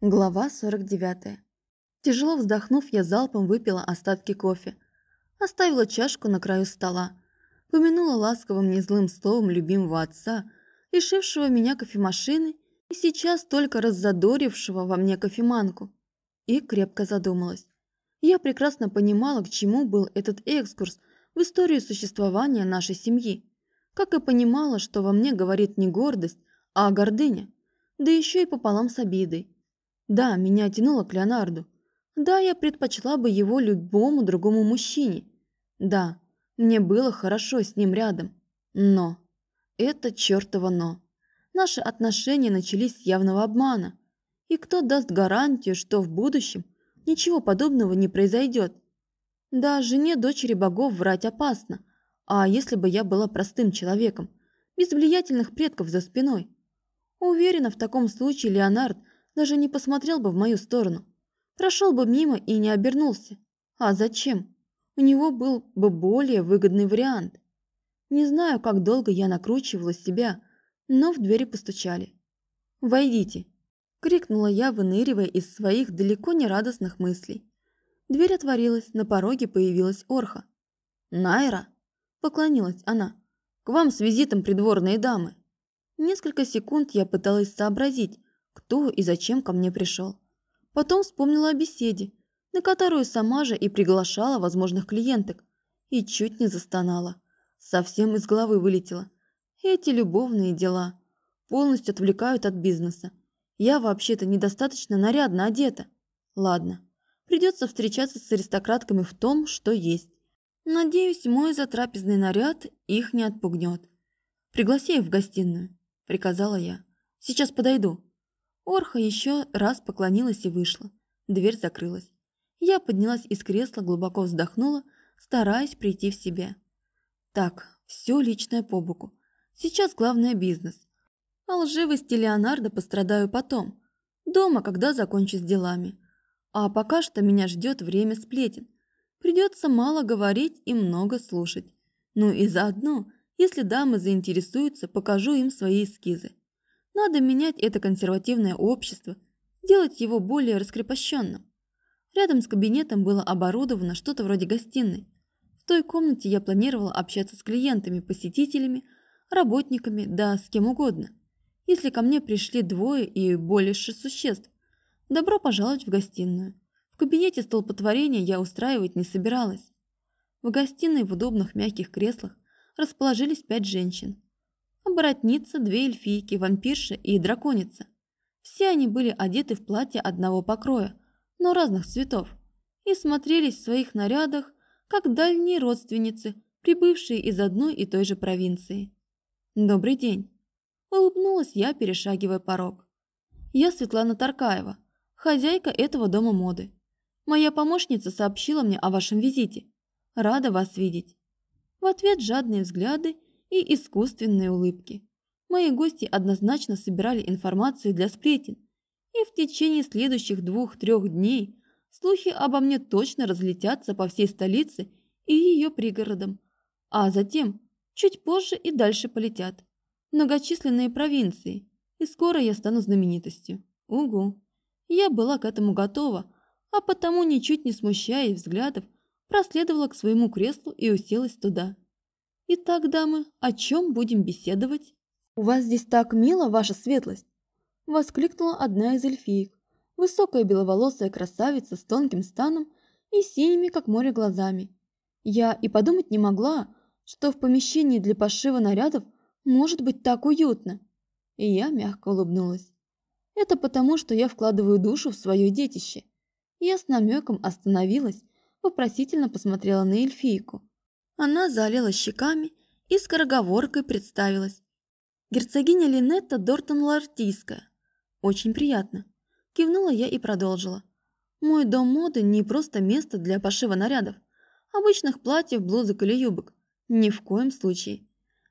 Глава 49. Тяжело вздохнув, я залпом выпила остатки кофе. Оставила чашку на краю стола. Помянула ласковым незлым словом любимого отца, лишившего меня кофемашины и сейчас только раззадорившего во мне кофеманку. И крепко задумалась. Я прекрасно понимала, к чему был этот экскурс в историю существования нашей семьи. Как и понимала, что во мне говорит не гордость, а гордыня. Да еще и пополам с обидой. Да, меня тянуло к Леонарду. Да, я предпочла бы его любому другому мужчине. Да, мне было хорошо с ним рядом. Но. Это чертово но. Наши отношения начались с явного обмана. И кто даст гарантию, что в будущем ничего подобного не произойдет? Да, жене дочери богов врать опасно. А если бы я была простым человеком, без влиятельных предков за спиной? Уверена, в таком случае Леонард даже не посмотрел бы в мою сторону. Прошел бы мимо и не обернулся. А зачем? У него был бы более выгодный вариант. Не знаю, как долго я накручивала себя, но в двери постучали. «Войдите!» – крикнула я, выныривая из своих далеко не радостных мыслей. Дверь отворилась, на пороге появилась Орха. «Найра!» – поклонилась она. «К вам с визитом придворные дамы!» Несколько секунд я пыталась сообразить, кто и зачем ко мне пришел. Потом вспомнила о беседе, на которую сама же и приглашала возможных клиенток, и чуть не застонала. Совсем из головы вылетела. Эти любовные дела полностью отвлекают от бизнеса. Я вообще-то недостаточно нарядно одета. Ладно, придется встречаться с аристократками в том, что есть. Надеюсь, мой затрапезный наряд их не отпугнет. «Пригласи их в гостиную», – приказала я. «Сейчас подойду». Орха еще раз поклонилась и вышла. Дверь закрылась. Я поднялась из кресла, глубоко вздохнула, стараясь прийти в себя. Так, все личное по боку. Сейчас главное бизнес. О лживости Леонардо пострадаю потом. Дома, когда закончу с делами. А пока что меня ждет время сплетен. Придется мало говорить и много слушать. Ну и заодно, если дамы заинтересуются, покажу им свои эскизы. Надо менять это консервативное общество, делать его более раскрепощенным. Рядом с кабинетом было оборудовано что-то вроде гостиной. В той комнате я планировала общаться с клиентами, посетителями, работниками, да с кем угодно. Если ко мне пришли двое и больше существ, добро пожаловать в гостиную. В кабинете столпотворения я устраивать не собиралась. В гостиной в удобных мягких креслах расположились пять женщин. Оборотница, две эльфийки, вампирша и драконица. Все они были одеты в платье одного покроя, но разных цветов, и смотрелись в своих нарядах, как дальние родственницы, прибывшие из одной и той же провинции. «Добрый день!» – улыбнулась я, перешагивая порог. «Я Светлана Таркаева, хозяйка этого дома моды. Моя помощница сообщила мне о вашем визите. Рада вас видеть». В ответ жадные взгляды – и искусственные улыбки. Мои гости однозначно собирали информацию для сплетен, и в течение следующих двух-трех дней слухи обо мне точно разлетятся по всей столице и ее пригородам, а затем чуть позже и дальше полетят. Многочисленные провинции, и скоро я стану знаменитостью. Угу. Я была к этому готова, а потому, ничуть не смущаясь взглядов, проследовала к своему креслу и уселась туда. «Итак, дамы, о чем будем беседовать?» «У вас здесь так мило, ваша светлость!» Воскликнула одна из эльфиек. Высокая беловолосая красавица с тонким станом и синими, как море, глазами. Я и подумать не могла, что в помещении для пошива нарядов может быть так уютно. И я мягко улыбнулась. Это потому, что я вкладываю душу в свое детище. Я с намеком остановилась, вопросительно посмотрела на эльфийку. Она залила щеками и скороговоркой представилась. Герцогиня Линетта Дортон-Лартийская. Очень приятно. Кивнула я и продолжила. Мой дом моды не просто место для пошива нарядов, обычных платьев, блузок или юбок. Ни в коем случае.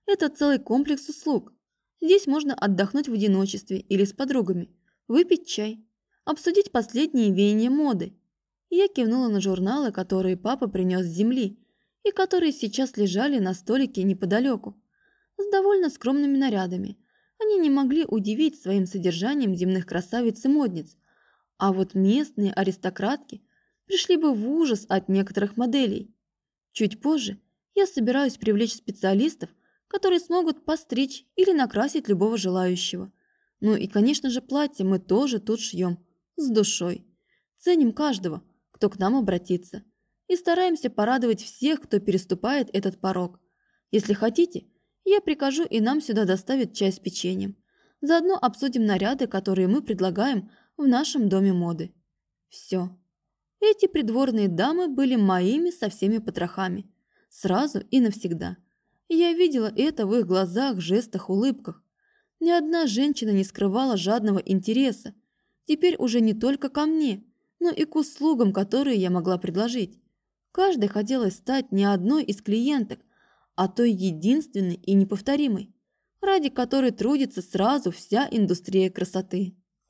Это целый комплекс услуг. Здесь можно отдохнуть в одиночестве или с подругами, выпить чай, обсудить последние веяния моды. Я кивнула на журналы, которые папа принес с земли, и которые сейчас лежали на столике неподалеку, с довольно скромными нарядами. Они не могли удивить своим содержанием земных красавиц и модниц, А вот местные аристократки пришли бы в ужас от некоторых моделей. Чуть позже я собираюсь привлечь специалистов, которые смогут постричь или накрасить любого желающего. Ну и, конечно же, платье мы тоже тут шьем, с душой. Ценим каждого, кто к нам обратится, и стараемся порадовать всех, кто переступает этот порог. Если хотите, я прикажу и нам сюда доставят чай с печеньем. Заодно обсудим наряды, которые мы предлагаем в нашем доме моды. Все. Эти придворные дамы были моими со всеми потрохами. Сразу и навсегда. Я видела это в их глазах, жестах, улыбках. Ни одна женщина не скрывала жадного интереса. Теперь уже не только ко мне, но и к услугам, которые я могла предложить. Каждой хотелось стать не одной из клиенток, а той единственной и неповторимой, ради которой трудится сразу вся индустрия красоты.